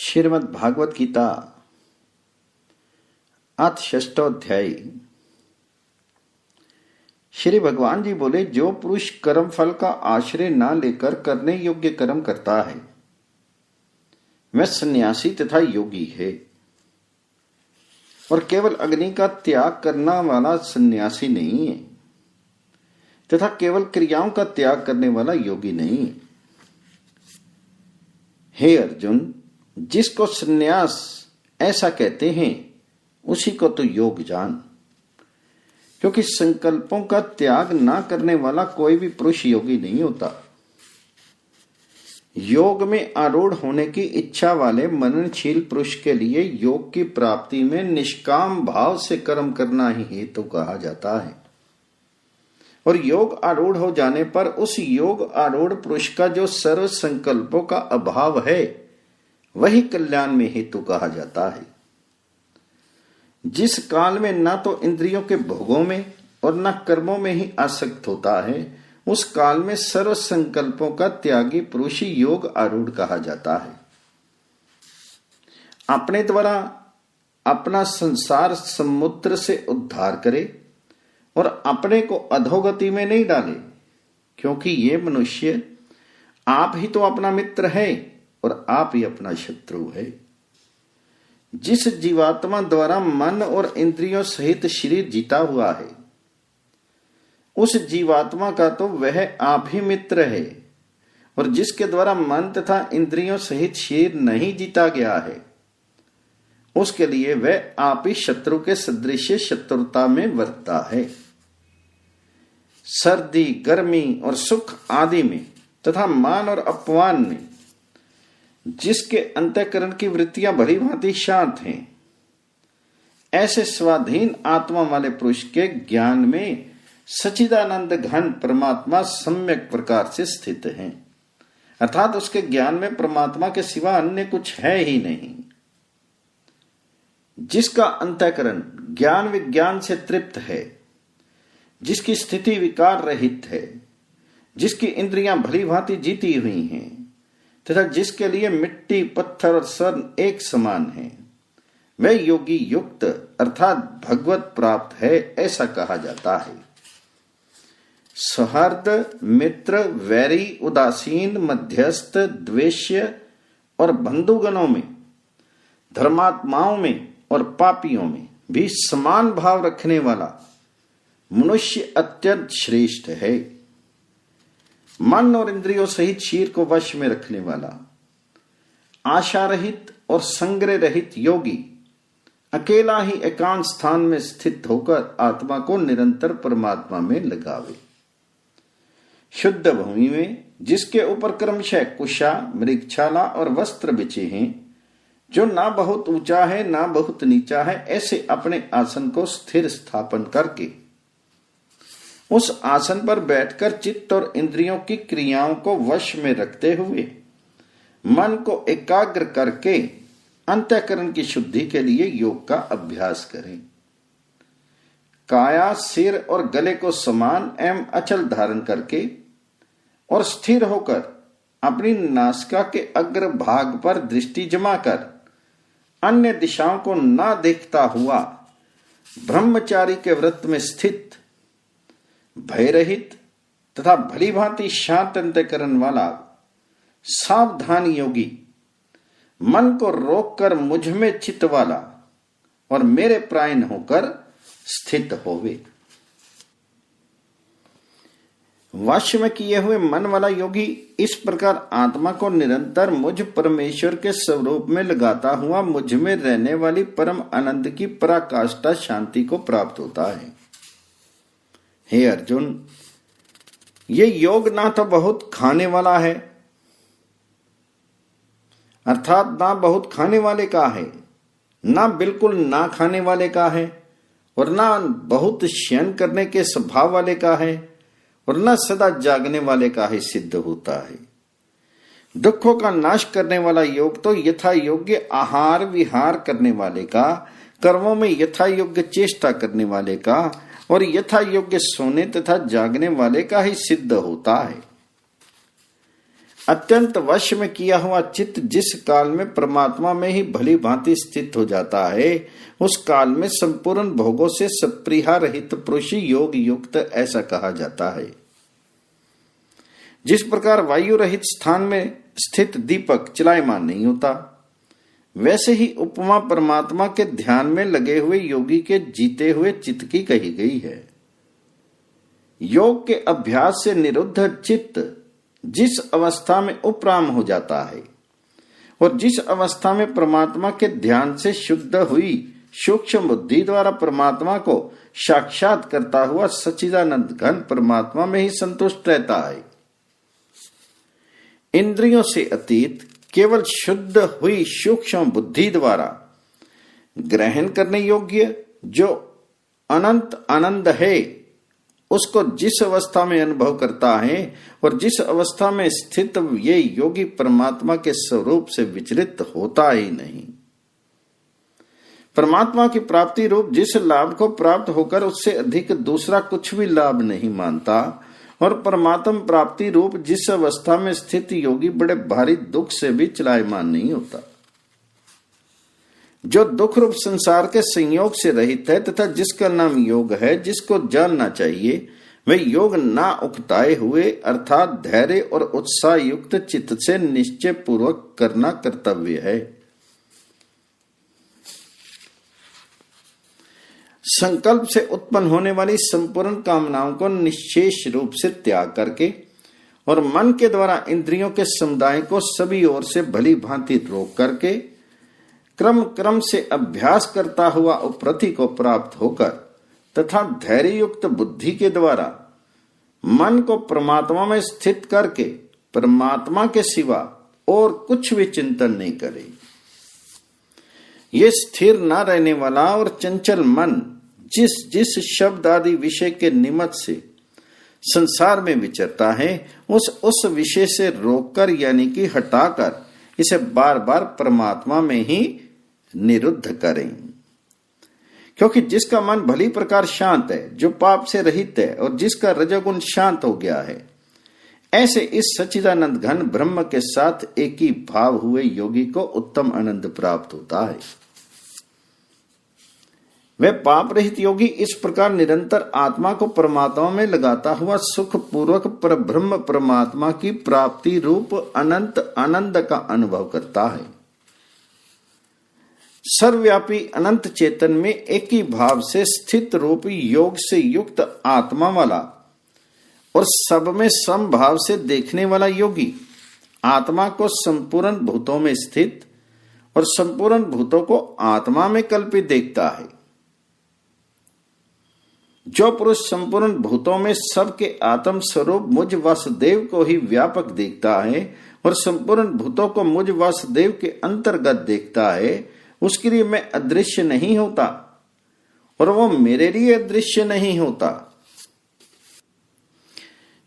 श्रीमद् भागवत गीता अथ श्री भगवान जी बोले, जो पुरुष कर्म फल का आश्रय ना लेकर करने योग्य कर्म करता है, वह सन्यासी तथा योगी है। और केवल अग्नि का त्याग करना वाला सन्यासी नहीं है, तथा केवल क्रियाओं का त्याग करने वाला योगी नहीं है। हे अर्जुन जिसको सन्यास ऐसा कहते हैं, उसी को तो योग जान। क्योंकि संकल्पों का त्याग ना करने वाला कोई भी पुरुष योगी नहीं होता। योग में आरूढ़ होने की इच्छा वाले मननशील पुरुष के लिए योग की प्राप्ति में निष्काम भाव से कर्म करना ही हेतु तो कहा जाता है। और योग आरूढ़ हो जाने पर उस योग आरूढ़ पुरुष का जो सर्व संकल्पों का अभाव है वही कल्याण में हेतु कहा जाता है। जिस काल में ना तो इंद्रियों के भोगों में और न कर्मों में ही आसक्त होता है, उस काल में सर्व संकल्पों का त्यागी पुरुषी योग आरूढ़ कहा जाता है। अपने द्वारा अपना संसार समुद्र से उद्धार करे और अपने को अधोगति में नहीं डाले, क्योंकि ये मनुष्य आप ही तो अपना मित्र है। और आप ही अपना शत्रु है। जिस जीवात्मा द्वारा मन और इंद्रियों सहित शरीर जीता हुआ है, उस जीवात्मा का तो वह आप ही मित्र है, और जिसके द्वारा मन तथा इंद्रियों सहित शरीर नहीं जीता गया है, उसके लिए वह आप ही शत्रु के सदृश शत्रुता में वर्तता है। सर्दी, गर्मी और सुख आदि में तथा मान और अपमान में जिसके अंतकरण की वृत्तियाँ भली भांति शांत हैं। ऐसे स्वाधीन आत्मा वाले पुरुष के ज्ञान में सचिदानंद घन परमात्मा सम्यक प्रकार से स्थित है। अर्थात उसके ज्ञान में परमात्मा के सिवा अन्य कुछ है ही नहीं। जिसका अंतकरण ज्ञान विज्ञान से तृप्त है, जिसकी स्थिति विकार रहित है, जिसकी इंद्रियाँ भली भांति जीती हुई हैं तथा जिसके लिए मिट्टी, पत्थर और स्वर्ण एक समान है, वह योगी युक्त अर्थात भगवत प्राप्त है, ऐसा कहा जाता है। सहर्द, मित्र, वैरी, उदासीन, मध्यस्थ, द्वेष्य और बंधुगणों में, धर्मात्माओं में और पापियों में भी समान भाव रखने वाला मनुष्य अत्यंत श्रेष्ठ है। मन और इंद्रियों सहित शीर को वश में रखने वाला आशा रहित और संग्रह रहित योगी, अकेला ही एकांत स्थान में स्थित होकर आत्मा को निरंतर परमात्मा में लगावे। शुद्ध भूमि में, जिसके ऊपर क्रमशः कुशा मृक्षाला और वस्त्र बिछे हैं, जो ना बहुत ऊँचा है, ना बहुत नीचा है, ऐसे अपने आसन को स्थिर स्थापन करके उस आसन पर बैठकर चित्त और इंद्रियों की क्रियाओं को वश में रखते हुए मन को एकाग्र करके अंत्यकरण की शुद्धि के लिए योग का अभ्यास करें। काया, सिर और गले को समान एवं अचल धारण करके और स्थिर होकर अपनी नासिका के अग्र भाग पर दृष्टि जमा कर अन्य दिशाओं को ना देखता हुआ ब्रह्मचारी के व्रत में स्थित भय रहित तथा भली भांति शांत अंतकरण वाला सावधान योगी मन को रोककर मुझमें चित्त वाला और मेरे प्रायण होकर स्थित होवे। वश में किए हुए मन वाला योगी इस प्रकार आत्मा को निरंतर मुझ परमेश्वर के स्वरूप में लगाता हुआ मुझमें रहने वाली परम आनंद की पराकाष्ठा शांति को प्राप्त होता है। हे अर्जुन, ये योग ना तो बहुत खाने वाला है, अर्थात ना बहुत खाने वाले का है, ना बिल्कुल ना खाने वाले का है, और ना बहुत शयन करने के स्वभाव वाले का है, और ना सदा जागने वाले का ही सिद्ध होता है। दुखों का नाश करने वाला योग तो यथा योग्य आहार विहार करने वाले का, कर्मों में यथा योग्य चेष्टा करने वाले का और यथा योग्य सोने तथा जागने वाले का ही सिद्ध होता है। अत्यंत वश में किया हुआ चित्त जिस काल में परमात्मा में ही भली भांति स्थित हो जाता है, उस काल में संपूर्ण भोगों से सप्रिया रहित पुरुष योग युक्त ऐसा कहा जाता है। जिस प्रकार वायु रहित स्थान में स्थित दीपक चलायमान नहीं होता वैसे ही उपमा परमात्मा के ध्यान में लगे हुए योगी के जीते हुए चित्त की कही गई है। योग के अभ्यास से निरुद्ध चित्त जिस अवस्था में उपराम हो जाता है और जिस अवस्था में परमात्मा के ध्यान से शुद्ध हुई सूक्ष्म बुद्धि द्वारा परमात्मा को साक्षात करता हुआ सचिदानंद घन परमात्मा में ही संतुष्ट रहता है। इंद्रियों से अतीत केवल शुद्ध हुई सूक्ष्म बुद्धि द्वारा ग्रहण करने योग्य जो अनंत आनंद है, उसको जिस अवस्था में अनुभव करता है और जिस अवस्था में स्थित ये योगी परमात्मा के स्वरूप से विचलित होता ही नहीं। परमात्मा की प्राप्ति रूप जिस लाभ को प्राप्त होकर उससे अधिक दूसरा कुछ भी लाभ नहीं मानता और परमात्म प्राप्ति रूप जिस अवस्था में स्थित योगी बड़े भारी दुख से भी चलायमान नहीं होता। जो दुख रूप संसार के संयोग से रहित है तथा जिसका नाम योग है, जिसको जानना चाहिए, वे योग ना उकताए हुए अर्थात धैर्य और उत्साह युक्त चित्त से निश्चय पूर्वक करना कर्तव्य है। संकल्प से उत्पन्न होने वाली संपूर्ण कामनाओं को निशेष रूप से त्याग करके और मन के द्वारा इंद्रियों के समुदाय को सभी ओर से भली भांति रोक करके क्रम क्रम से अभ्यास करता हुआ उपरति को प्राप्त होकर तथा धैर्य युक्त बुद्धि के द्वारा मन को परमात्मा में स्थित करके परमात्मा के सिवा और कुछ भी चिंतन नहीं करे। ये स्थिर न रहने वाला और चंचल मन जिस जिस शब्द आदि विषय के निमित्त से संसार में विचरता है, उस उस विषय से रोककर यानी कि हटाकर इसे बार बार परमात्मा में ही निरुद्ध करें। क्योंकि जिसका मन भली प्रकार शांत है, जो पाप से रहित है और जिसका रजोगुण शांत हो गया है, ऐसे इस सच्चिदानंद घन ब्रह्म के साथ एक ही भाव हुए योगी को उत्तम आनंद प्राप्त होता है। वह पाप रहित योगी इस प्रकार निरंतर आत्मा को परमात्मा में लगाता हुआ सुख पूर्वक पर ब्रह्म परमात्मा की प्राप्ति रूप अनंत आनंद का अनुभव करता है। सर्वव्यापी अनंत चेतन में एक ही भाव से स्थित रूप योग से युक्त आत्मा वाला और सब में सम भाव से देखने वाला योगी आत्मा को संपूर्ण भूतों में स्थित और संपूर्ण भूतों को आत्मा में कल्पित देखता है। जो पुरुष संपूर्ण भूतों में सबके आत्म स्वरूप मुझ वासुदेव को ही व्यापक देखता है और संपूर्ण भूतों को मुझ वासुदेव के अंतर्गत देखता है, उसके लिए मैं अदृश्य नहीं होता और वो मेरे लिए अदृश्य नहीं होता।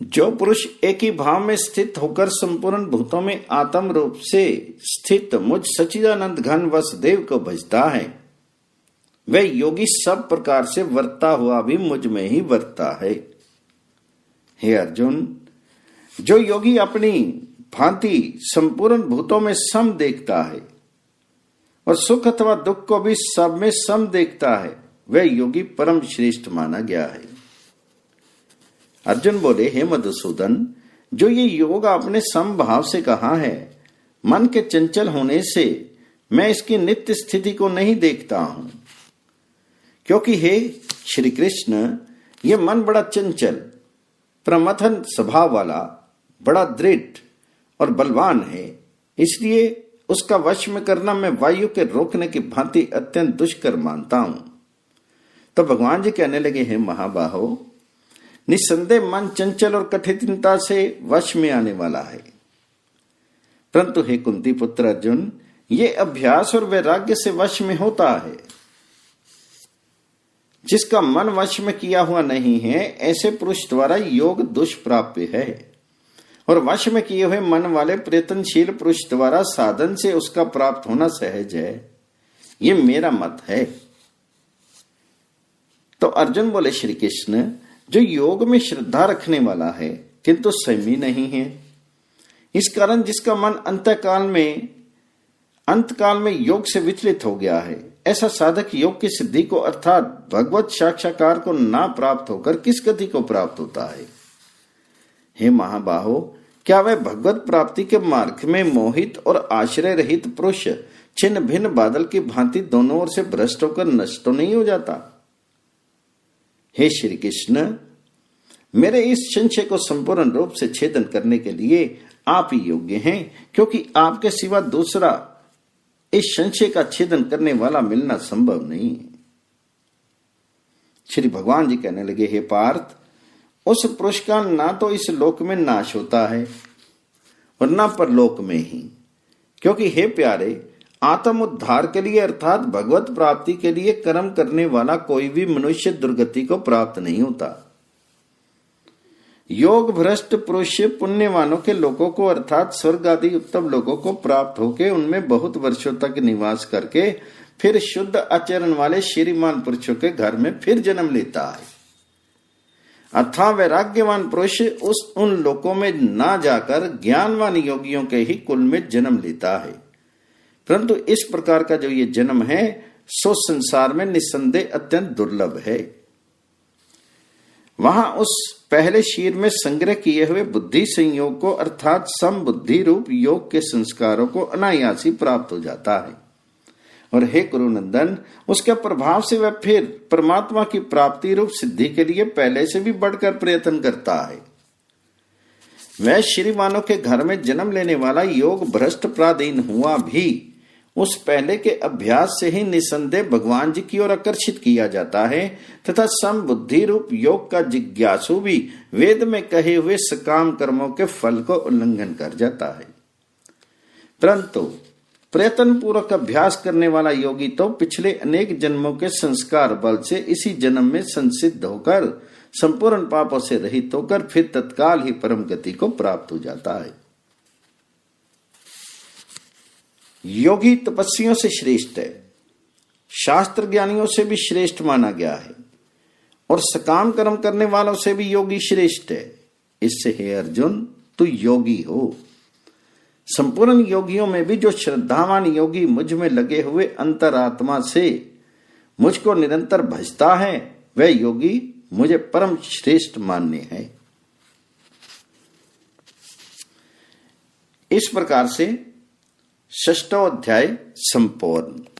जो पुरुष एक ही भाव में स्थित होकर संपूर्ण भूतों में आत्म रूप से स्थित मुझ सचिदानंद घन वसुदेव को भजता है। वह योगी सब प्रकार से वर्ता हुआ भी मुझमें ही वर्ता है। हे अर्जुन, जो योगी अपनी भांति संपूर्ण भूतों में सम देखता है और सुख अथवा दुख को भी सब में सम देखता है, वह योगी परम श्रेष्ठ माना गया है। अर्जुन बोले, हे मधुसूदन, जो ये योग आपने सम भाव से कहा है, मन के चंचल होने से मैं इसकी नित्य स्थिति को नहीं देखता हूँ। क्योंकि हे श्री कृष्ण, ये मन बड़ा चंचल, प्रमथन स्वभाव वाला, बड़ा दृढ़ और बलवान है। इसलिए उसका वश में करना मैं वायु के रोकने की भांति अत्यंत दुष्कर मानता हूँ। तो भगवान जी कहने लगे, हैं महाबाहो निसंदेह मन चंचल और कठिनता से वश में आने वाला है। परंतु हे कुंती पुत्र अर्जुन, ये अभ्यास और वैराग्य से वश में होता है। जिसका मन वश में किया हुआ नहीं है, ऐसे पुरुष द्वारा योग दुष्प्राप्य है। और वश में किए हुए मन वाले प्रयत्नशील पुरुष द्वारा साधन से उसका प्राप्त होना सहज है। ये मेरा मत है। तो अर्जुन बोले, श्री कृष्ण, जो योग में श्रद्धा रखने वाला है, किंतु संयमी नहीं है। इस कारण जिसका मन अंतकाल में अंतकाल में योग से विचलित हो गया है ऐसा साधक योग की सिद्धि को अर्थात भगवत साक्षाकार को ना प्राप्त होकर किस गति को प्राप्त होता है? हे महाबाहो, क्या वह भगवत प्राप्ति के मार्ग में मोहित और आश्रय रहित पुरुष छिन्न भिन्न बादल की भांति दोनों ओर से भ्रष्ट होकर नष्ट तो नहीं हो जाता? हे श्री कृष्ण मेरे इस संशय को संपूर्ण रूप से छेदन करने के लिए आप ही योग्य हैं, क्योंकि आपके सिवा दूसरा इस संशय का छेदन करने वाला मिलना संभव नहीं। है श्री भगवान जी कहने लगे, हे पार्थ, उस पुरुष का ना तो इस लोक में नाश होता है और ना परलोक में ही। क्योंकि हे प्यारे, आत्म उद्धार के लिए अर्थात भगवत प्राप्ति के लिए कर्म करने वाला कोई भी मनुष्य दुर्गति को प्राप्त नहीं होता। योग भ्रष्ट पुरुष पुण्यवानों के लोगों को, अर्थात स्वर्ग आदि उत्तम लोगों को प्राप्त होकर उनमें बहुत वर्षों तक निवास करके फिर शुद्ध आचरण वाले श्रीमान पुरुषों के घर में फिर जन्म लेता है। अथा वैराग्यवान पुरुष उस उन लोकों में ना जाकर ज्ञानवान योगियों के ही कुल में जन्म लेता है। परंतु इस प्रकार का जो ये जन्म है, सो संसार में निस्संदेह अत्यंत दुर्लभ है। वहाँ उस पहले शीर में संग्रह किए हुए बुद्धि संयोग को अर्थात सम बुद्धि रूप योग के संस्कारों को अनायासी प्राप्त हो जाता है। और हे गुरुनंदन, उसके प्रभाव से वह फिर परमात्मा की प्राप्ति रूप सिद्धि के लिए पहले से भी बढ़कर प्रयत्न करता है। वह श्रीमानों के घर में जन्म लेने वाला योग भ्रष्ट प्राधीन हुआ भी उस पहले के अभ्यास से ही निसंदेह भगवान जी की ओर आकर्षित किया जाता है, तथा सम बुद्धि रूप योग का जिज्ञासु भी वेद में कहे हुए सकाम कर्मों के फल को उल्लंघन कर जाता है। परंतु प्रयत्न पूर्वक अभ्यास करने वाला योगी तो पिछले अनेक जन्मों के संस्कार बल से इसी जन्म में संसिद्ध होकर, संपूर्ण पापों से रहित होकर फिर तत्काल ही परम गति को प्राप्त हो जाता है। योगी तपस्वियों से श्रेष्ठ है। शास्त्र ज्ञानियों से भी श्रेष्ठ माना गया है और सकाम कर्म करने वालों से भी योगी श्रेष्ठ है। इससे हे अर्जुन, तू योगी हो। संपूर्ण योगियों में भी जो श्रद्धावान योगी मुझमें लगे हुए अंतरात्मा से मुझको निरंतर भजता है, वह योगी मुझे परम श्रेष्ठ मान्य है। इस प्रकार से षष्टो अध्याय संपूर्ण।